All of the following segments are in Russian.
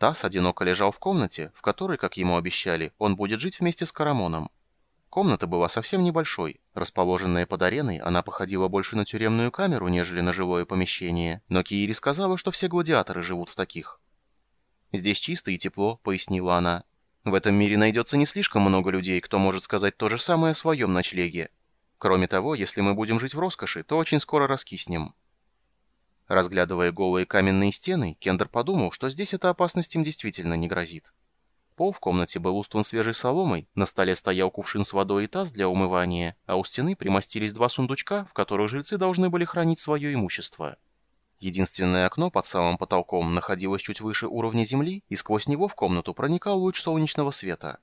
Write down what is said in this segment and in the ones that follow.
Тасс одиноко лежал в комнате, в которой, как ему обещали, он будет жить вместе с Карамоном. Комната была совсем небольшой. Расположенная под ареной, она походила больше на тюремную камеру, нежели на жилое помещение, но Киири сказала, что все гладиаторы живут в таких. «Здесь чисто и тепло», — пояснила она. «В этом мире найдется не слишком много людей, кто может сказать то же самое о своем ночлеге. Кроме того, если мы будем жить в роскоши, то очень скоро раскиснем». Разглядывая голые каменные стены, Кендер подумал, что здесь эта опасность им действительно не грозит. Пол в комнате был устлан свежей соломой, на столе стоял кувшин с водой и таз для умывания, а у стены примостились два сундучка, в которых жильцы должны были хранить свое имущество. Единственное окно под самым потолком находилось чуть выше уровня земли, и сквозь него в комнату проникал луч солнечного света.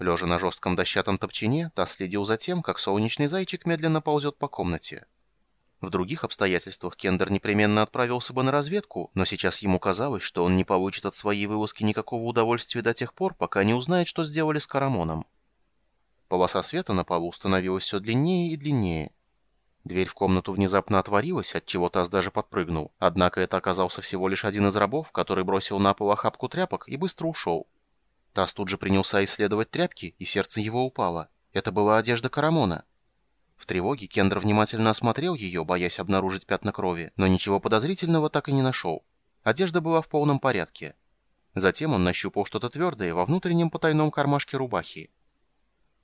Лежа на жестком дощатом топчине, Тасс следил за тем, как солнечный зайчик медленно ползет по комнате. В других обстоятельствах Кендер непременно отправился бы на разведку, но сейчас ему казалось, что он не получит от своей вылазки никакого удовольствия до тех пор, пока не узнает, что сделали с Карамоном. Полоса света на полу становилась все длиннее и длиннее. Дверь в комнату внезапно отворилась, от чего Таз даже подпрыгнул. Однако это оказался всего лишь один из рабов, который бросил на пол охапку тряпок и быстро ушел. Таз тут же принялся исследовать тряпки, и сердце его упало. Это была одежда Карамона. В тревоге Кендер внимательно осмотрел ее, боясь обнаружить пятна крови, но ничего подозрительного так и не нашел. Одежда была в полном порядке. Затем он нащупал что-то твердое во внутреннем потайном кармашке рубахи.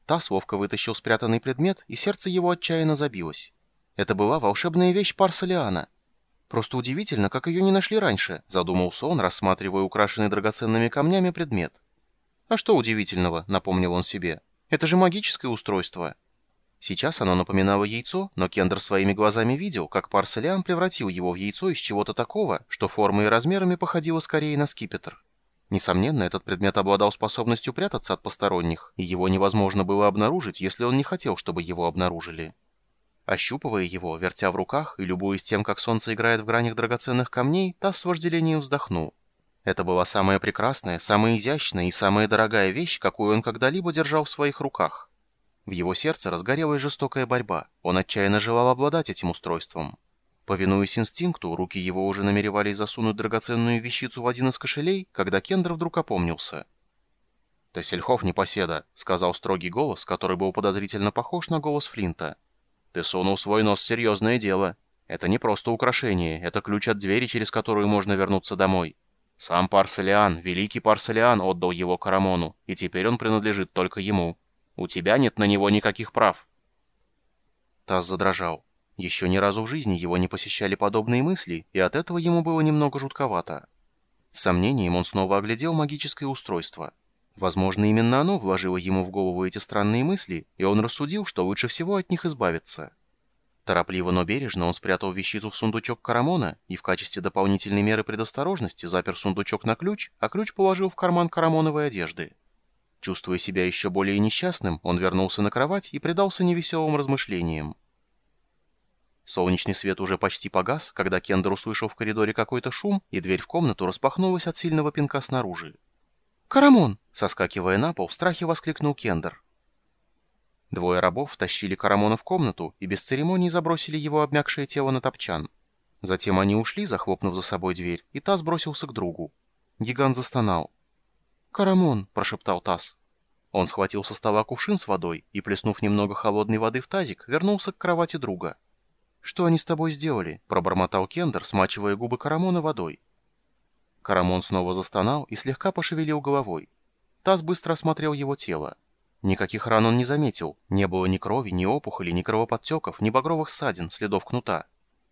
Тасс ловко вытащил спрятанный предмет, и сердце его отчаянно забилось. Это была волшебная вещь Парсалиана. Просто удивительно, как ее не нашли раньше, задумался он, рассматривая украшенный драгоценными камнями предмет. А что удивительного, напомнил он себе. Это же магическое устройство. Сейчас оно напоминало яйцо, но Кендер своими глазами видел, как Парселиан превратил его в яйцо из чего-то такого, что формой и размерами походило скорее на скипетр. Несомненно, этот предмет обладал способностью прятаться от посторонних, и его невозможно было обнаружить, если он не хотел, чтобы его обнаружили. Ощупывая его, вертя в руках и любуясь тем, как солнце играет в гранях драгоценных камней, Тасс с вожделением вздохнул. Это была самая прекрасная, самая изящная и самая дорогая вещь, какую он когда-либо держал в своих руках. В его сердце разгорелась жестокая борьба. Он отчаянно желал обладать этим устройством. Повинуясь инстинкту, руки его уже намеревались засунуть драгоценную вещицу в один из кошелей, когда Кендер вдруг опомнился. «Тессельхов непоседа», — сказал строгий голос, который был подозрительно похож на голос Флинта. «Ты сунул свой нос в серьезное дело. Это не просто украшение, это ключ от двери, через которую можно вернуться домой. Сам Парселиан, великий Парселиан, отдал его Карамону, и теперь он принадлежит только ему». У тебя нет на него никаких прав». Таз задрожал. Еще ни разу в жизни его не посещали подобные мысли, и от этого ему было немного жутковато. С сомнением он снова оглядел магическое устройство. Возможно, именно оно вложило ему в голову эти странные мысли, и он рассудил, что лучше всего от них избавиться. Торопливо, но бережно он спрятал вещицу в сундучок Карамона и в качестве дополнительной меры предосторожности запер сундучок на ключ, а ключ положил в карман Карамоновой одежды. Чувствуя себя еще более несчастным, он вернулся на кровать и предался невеселым размышлениям. Солнечный свет уже почти погас, когда Кендер услышал в коридоре какой-то шум, и дверь в комнату распахнулась от сильного пинка снаружи. «Карамон!» — соскакивая на пол, в страхе воскликнул Кендер. Двое рабов тащили Карамона в комнату и без церемоний забросили его обмякшее тело на топчан. Затем они ушли, захлопнув за собой дверь, и Таз бросился к другу. Гигант застонал. «Карамон!» – прошептал Тасс. Он схватил со стола кувшин с водой и, плеснув немного холодной воды в тазик, вернулся к кровати друга. «Что они с тобой сделали?» – пробормотал Кендер, смачивая губы Карамона водой. Карамон снова застонал и слегка пошевелил головой. Тасс быстро осмотрел его тело. Никаких ран он не заметил, не было ни крови, ни опухолей, ни кровоподтеков, ни багровых ссадин, следов кнута.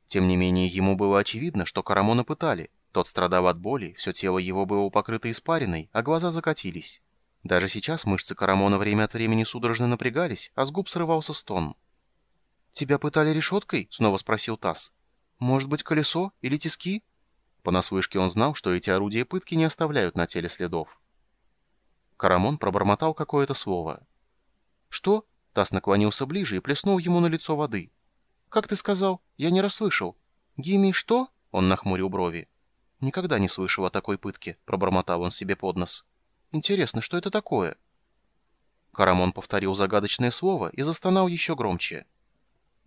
Тем не менее, ему было очевидно, что Карамона пытали – тот страдал от боли, все тело его было покрыто испариной, а глаза закатились. Даже сейчас мышцы Карамона время от времени судорожно напрягались, а с губ срывался стон. «Тебя пытали решеткой?» — снова спросил Тасс. «Может быть, колесо или тиски?» Понаслышке он знал, что эти орудия пытки не оставляют на теле следов. Карамон пробормотал какое-то слово. «Что?» — Тасс наклонился ближе и плеснул ему на лицо воды. «Как ты сказал? Я не расслышал. Гими что?» — он нахмурил брови. «Никогда не слышал о такой пытке», — пробормотал он себе под нос. «Интересно, что это такое?» Карамон повторил загадочное слово и застонал еще громче.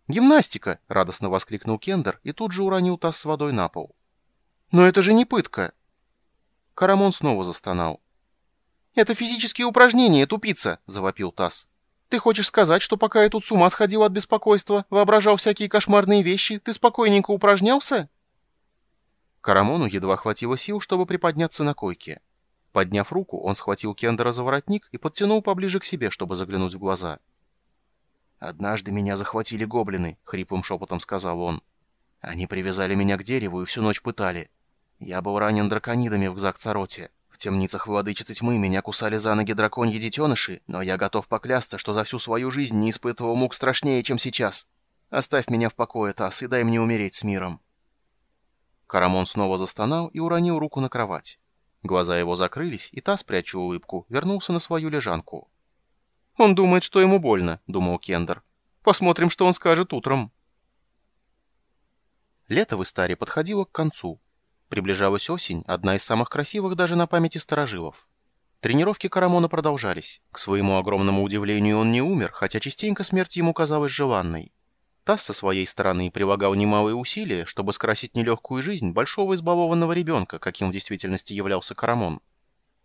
«Гимнастика!» — радостно воскликнул Кендер и тут же уронил таз с водой на пол. «Но это же не пытка!» Карамон снова застонал. «Это физические упражнения, тупица!» — завопил Тасс. «Ты хочешь сказать, что пока я тут с ума сходил от беспокойства, воображал всякие кошмарные вещи, ты спокойненько упражнялся?» Карамону едва хватило сил, чтобы приподняться на койке. Подняв руку, он схватил Кендера за воротник и подтянул поближе к себе, чтобы заглянуть в глаза. «Однажды меня захватили гоблины», — хриплым шепотом сказал он. «Они привязали меня к дереву и всю ночь пытали. Я был ранен драконидами в Гзак-Цароте. В темницах владычицы тьмы меня кусали за ноги драконьи детеныши, но я готов поклясться, что за всю свою жизнь не испытывал мук страшнее, чем сейчас. Оставь меня в покое, Тасс, и дай мне умереть с миром». Карамон снова застонал и уронил руку на кровать. Глаза его закрылись, и Тасс, пряча улыбку, вернулся на свою лежанку. «Он думает, что ему больно», — думал Кендер. «Посмотрим, что он скажет утром». Лето в Истаре подходило к концу. Приближалась осень, одна из самых красивых даже на памяти старожилов. Тренировки Карамона продолжались. К своему огромному удивлению он не умер, хотя частенько смерть ему казалась желанной. Тасс со своей стороны прилагал немалые усилия, чтобы скрасить нелегкую жизнь большого избалованного ребенка, каким в действительности являлся Карамон.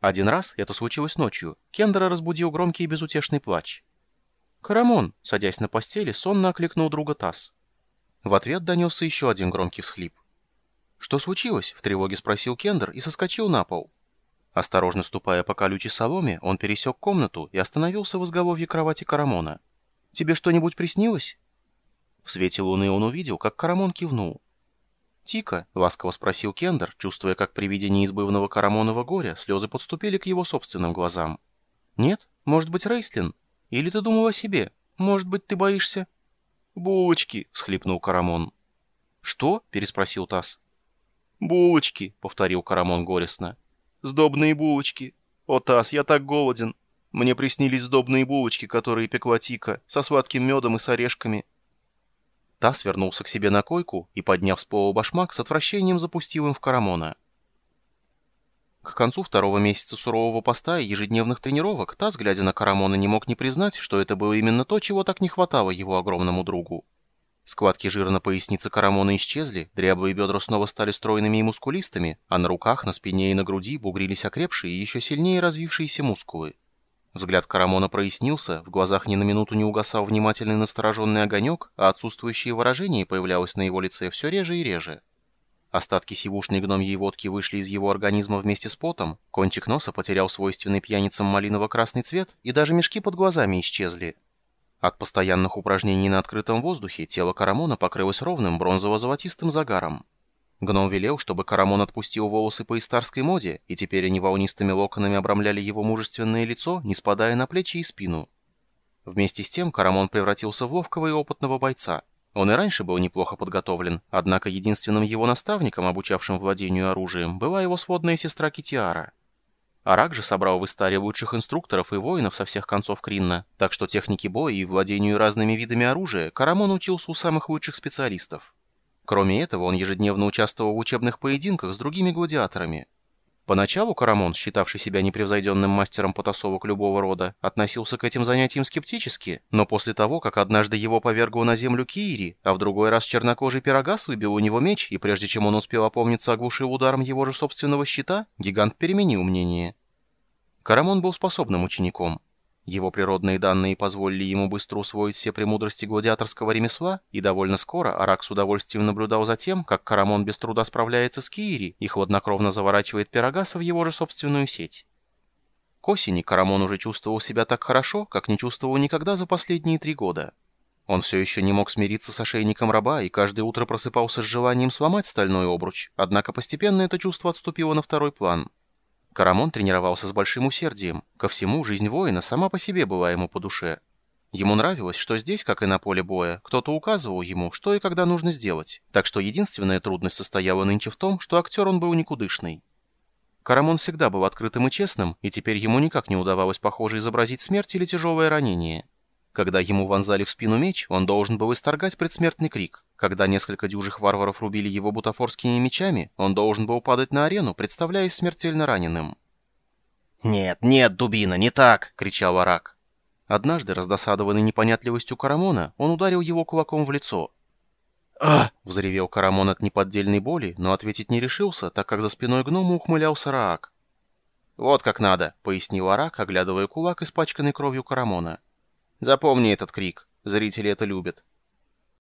Один раз, это случилось ночью, Кендера разбудил громкий и безутешный плач. «Карамон!» — садясь на постели, сонно окликнул друга Тасс. В ответ донесся еще один громкий всхлип. «Что случилось?» — в тревоге спросил Кендер и соскочил на пол. Осторожно ступая по колючей соломе, он пересек комнату и остановился в изголовье кровати Карамона. «Тебе что-нибудь приснилось?» В свете луны он увидел, как Карамон кивнул. «Тика?» — ласково спросил Кендер, чувствуя, как при виде неизбывного Карамонова горя слезы подступили к его собственным глазам. «Нет? Может быть, Рейслин? Или ты думал о себе? Может быть, ты боишься?» «Булочки!» — всхлипнул Карамон. «Что?» — переспросил Тасс. «Булочки», — повторил Карамон горестно. «Сдобные булочки. О, Тас, я так голоден. Мне приснились сдобные булочки, которые пекла Тика, со сладким медом и с орешками». Тасс вернулся к себе на койку и, подняв с пола башмак, с отвращением запустил им в Карамона. К концу второго месяца сурового поста и ежедневных тренировок Тасс, глядя на Карамона, не мог не признать, что это было именно то, чего так не хватало его огромному другу. Складки жира на пояснице Карамона исчезли, дряблые бедра снова стали стройными и мускулистыми, а на руках, на спине и на груди бугрились окрепшие и еще сильнее развившиеся мускулы. Взгляд Карамона прояснился, в глазах ни на минуту не угасал внимательный настороженный огонек, а отсутствующее выражение появлялось на его лице все реже и реже. Остатки сивушной гномьей водки вышли из его организма вместе с потом, кончик носа потерял свойственный пьяницам малиново-красный цвет, и даже мешки под глазами исчезли. От постоянных упражнений на открытом воздухе тело Карамона покрылось ровным бронзово-золотистым загаром. Гном велел, чтобы Карамон отпустил волосы по истарской моде, и теперь они волнистыми локонами обрамляли его мужественное лицо, не спадая на плечи и спину. Вместе с тем Карамон превратился в ловкого и опытного бойца. Он и раньше был неплохо подготовлен, однако единственным его наставником, обучавшим владению оружием, была его сводная сестра Китиара. Арак же собрал в Истаре лучших инструкторов и воинов со всех концов Кринна, так что технике боя и владению разными видами оружия Карамон учился у самых лучших специалистов. Кроме этого, он ежедневно участвовал в учебных поединках с другими гладиаторами. Поначалу Карамон, считавший себя непревзойденным мастером потасовок любого рода, относился к этим занятиям скептически, но после того, как однажды его повергло на землю Киири, а в другой раз чернокожий пирогас выбил у него меч, и прежде чем он успел опомниться, оглушил ударом его же собственного щита, гигант переменил мнение. Карамон был способным учеником. Его природные данные позволили ему быстро усвоить все премудрости гладиаторского ремесла, и довольно скоро Арак с удовольствием наблюдал за тем, как Карамон без труда справляется с Киири и хладнокровно заворачивает Пирогаса в его же собственную сеть. К осени Карамон уже чувствовал себя так хорошо, как не чувствовал никогда за последние три года. Он все еще не мог смириться с ошейником раба и каждое утро просыпался с желанием сломать стальной обруч, однако постепенно это чувство отступило на второй план – Карамон тренировался с большим усердием. Ко всему, жизнь воина сама по себе была ему по душе. Ему нравилось, что здесь, как и на поле боя, кто-то указывал ему, что и когда нужно сделать, так что единственная трудность состояла нынче в том, что актер он был никудышный. Карамон всегда был открытым и честным, и теперь ему никак не удавалось, похоже, изобразить смерть или тяжелое ранение. Когда ему вонзали в спину меч, он должен был исторгать предсмертный крик. Когда несколько дюжих варваров рубили его бутафорскими мечами, он должен был падать на арену, представляясь смертельно раненым. «Нет, нет, дубина, не так!» — кричал Арак. Однажды, раздосадованный непонятливостью Карамона, он ударил его кулаком в лицо. «А!» — взревел Карамон от неподдельной боли, но ответить не решился, так как за спиной гнома ухмылялся Раак. «Вот как надо», — пояснил Арак, оглядывая кулак, испачканный кровью Карамона. «Запомни этот крик. Зрители это любят.